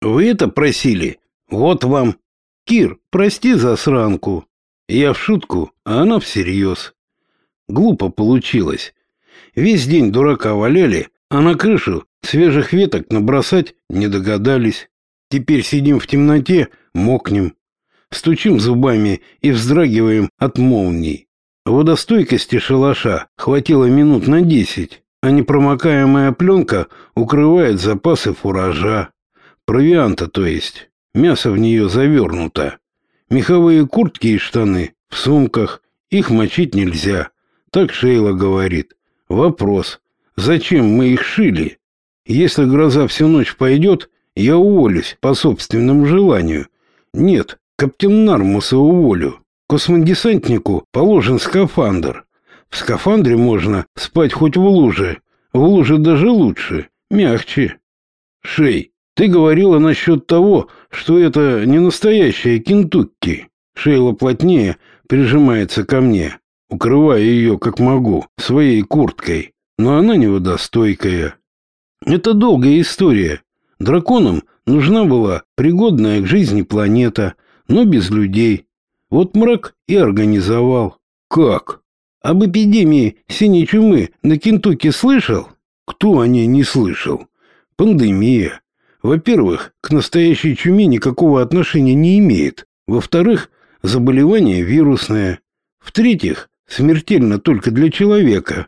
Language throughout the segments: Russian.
Вы это просили? Вот вам. Кир, прости засранку. Я в шутку, а она всерьез. Глупо получилось. Весь день дурака валяли, а на крышу свежих веток набросать не догадались. Теперь сидим в темноте, мокнем, стучим зубами и вздрагиваем от молний. Водостойкости шалаша хватило минут на десять, а непромокаемая пленка укрывает запасы фуража. Провианта, то есть. Мясо в нее завернуто. Меховые куртки и штаны в сумках. Их мочить нельзя. Так Шейла говорит. Вопрос. Зачем мы их шили? Если гроза всю ночь пойдет, я уволюсь по собственному желанию. Нет, Каптеннармуса уволю. Космодесантнику положен скафандр. В скафандре можно спать хоть в луже. В луже даже лучше, мягче. Шей, ты говорила насчет того, что это не настоящая Кентукки. Шейла плотнее прижимается ко мне, укрывая ее как могу своей курткой, но она не водостойкая. Это долгая история. Драконам нужна была пригодная к жизни планета, но без людей. Вот мрак и организовал. Как? Об эпидемии синей чумы на Кентукки слышал? Кто о ней не слышал? Пандемия. Во-первых, к настоящей чуме никакого отношения не имеет. Во-вторых, заболевание вирусное. В-третьих, смертельно только для человека.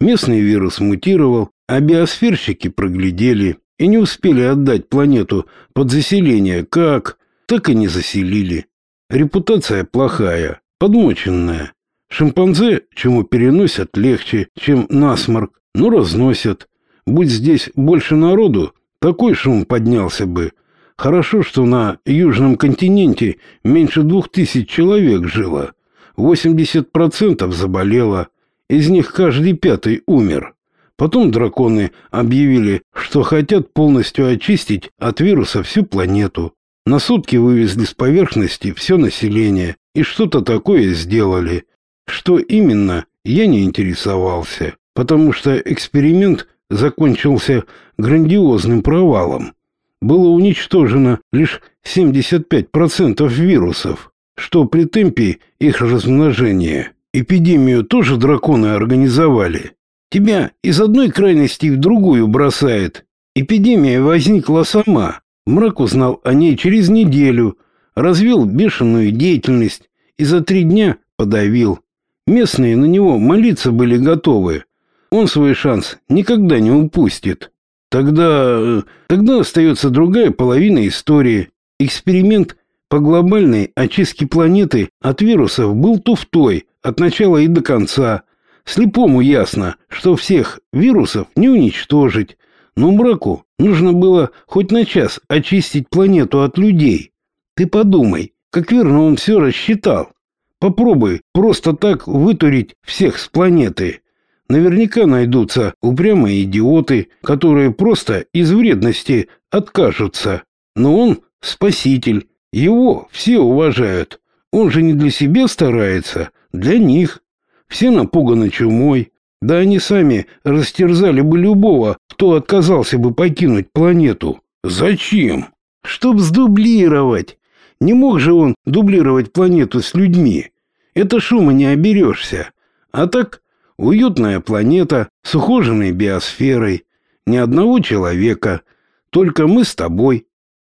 Местный вирус мутировал, а биосферщики проглядели и не успели отдать планету под заселение как, так и не заселили. Репутация плохая, подмоченная. Шимпанзе чему переносят легче, чем насморк, но разносят. Будь здесь больше народу, такой шум поднялся бы. Хорошо, что на южном континенте меньше двух тысяч человек жило. 80% заболело. Из них каждый пятый умер. Потом драконы объявили, что хотят полностью очистить от вируса всю планету. На сутки вывезли с поверхности все население и что-то такое сделали. Что именно, я не интересовался, потому что эксперимент закончился грандиозным провалом. Было уничтожено лишь 75% вирусов, что при темпе их размножения. Эпидемию тоже драконы организовали. Тебя из одной крайности в другую бросает. Эпидемия возникла сама. Мрак узнал о ней через неделю, развил бешеную деятельность и за три дня подавил. Местные на него молиться были готовы. Он свой шанс никогда не упустит. Тогда... тогда остается другая половина истории. Эксперимент по глобальной очистке планеты от вирусов был туфтой от начала и до конца. Слепому ясно, что всех вирусов не уничтожить, но мраку нужно было хоть на час очистить планету от людей. Ты подумай, как верно он все рассчитал. Попробуй просто так вытурить всех с планеты. Наверняка найдутся упрямые идиоты, которые просто из вредности откажутся. Но он спаситель, его все уважают. Он же не для себя старается, для них. Все напуганы чумой. Да они сами растерзали бы любого, кто отказался бы покинуть планету. Зачем? Чтоб сдублировать. Не мог же он дублировать планету с людьми. Это шума не оберешься. А так Уютная планета с ухоженной биосферой, ни одного человека, только мы с тобой.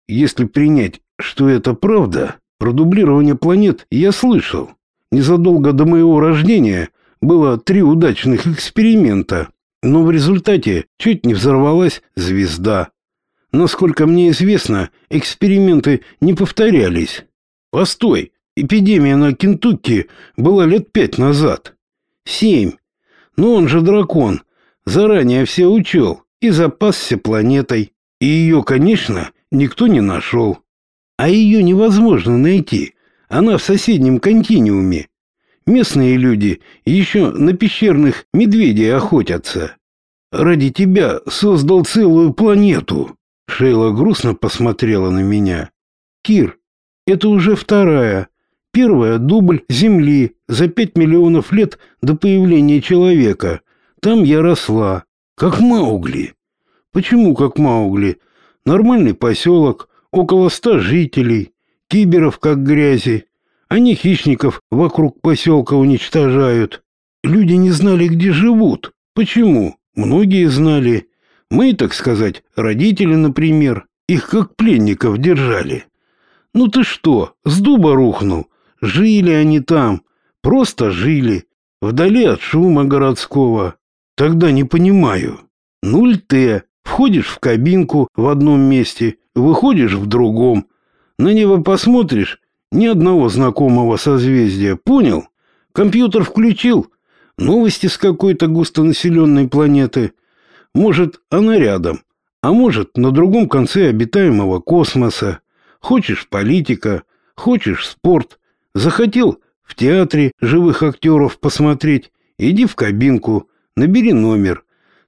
Если принять, что это правда, про дублирование планет я слышал. Незадолго до моего рождения было три удачных эксперимента, но в результате чуть не взорвалась звезда. Насколько мне известно, эксперименты не повторялись. Постой, эпидемия на Кентукки была лет пять назад. Семь. Но он же дракон, заранее все учел и запасся планетой. И ее, конечно, никто не нашел. А ее невозможно найти. Она в соседнем континууме. Местные люди еще на пещерных медведей охотятся. Ради тебя создал целую планету. Шейла грустно посмотрела на меня. Кир, это уже вторая. Первая — дубль Земли за пять миллионов лет до появления человека. Там я росла, как Маугли. Почему как Маугли? Нормальный поселок, около ста жителей, киберов как грязи. Они хищников вокруг поселка уничтожают. Люди не знали, где живут. Почему? Многие знали. Мы, так сказать, родители, например, их как пленников держали. Ну ты что, с дуба рухнул? Жили они там, просто жили, вдали от шума городского. Тогда не понимаю. Нуль Т. Входишь в кабинку в одном месте, выходишь в другом. На небо посмотришь, ни одного знакомого созвездия, понял? Компьютер включил, новости с какой-то густонаселенной планеты. Может, она рядом, а может, на другом конце обитаемого космоса. Хочешь политика, хочешь спорт. Захотел в театре живых актеров посмотреть, иди в кабинку, набери номер.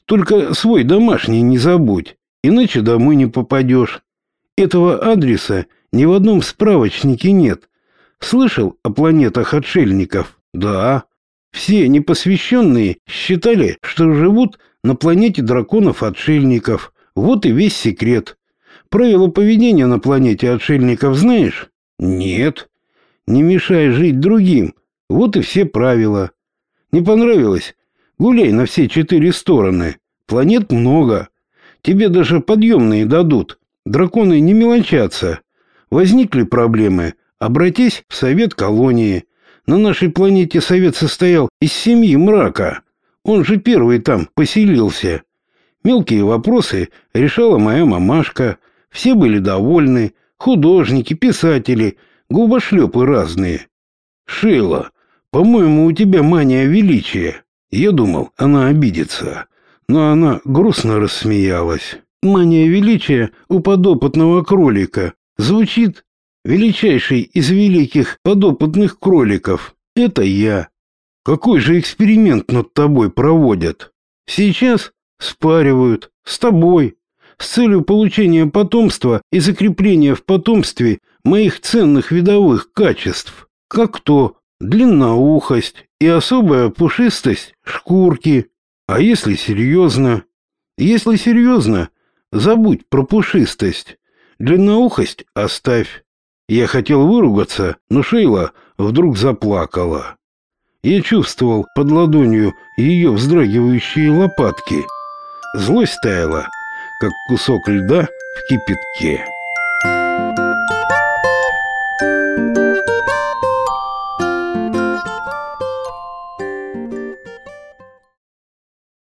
Только свой домашний не забудь, иначе домой не попадешь. Этого адреса ни в одном справочнике нет. Слышал о планетах отшельников? Да. Все непосвященные считали, что живут на планете драконов-отшельников. Вот и весь секрет. Правила поведения на планете отшельников знаешь? Нет. Не мешай жить другим. Вот и все правила. Не понравилось? Гуляй на все четыре стороны. Планет много. Тебе даже подъемные дадут. Драконы не мелочатся. Возникли проблемы, обратись в совет колонии. На нашей планете совет состоял из семьи мрака. Он же первый там поселился. Мелкие вопросы решала моя мамашка. Все были довольны. Художники, писатели, губошлепы разные. Шейла, по-моему, у тебя мания величия. Я думал, она обидится. Но она грустно рассмеялась. Мания величия у подопытного кролика звучит величайший из великих подопытных кроликов. Это я. Какой же эксперимент над тобой проводят? Сейчас спаривают с тобой с целью получения потомства и закрепления в потомстве моих ценных видовых качеств, как то длинноухость и особая пушистость шкурки. А если серьезно? Если серьезно, Забудь про пушистость. Длинноухость оставь. Я хотел выругаться, но Шейла вдруг заплакала. Я чувствовал под ладонью ее вздрагивающие лопатки. Злость таяла, как кусок льда в кипятке.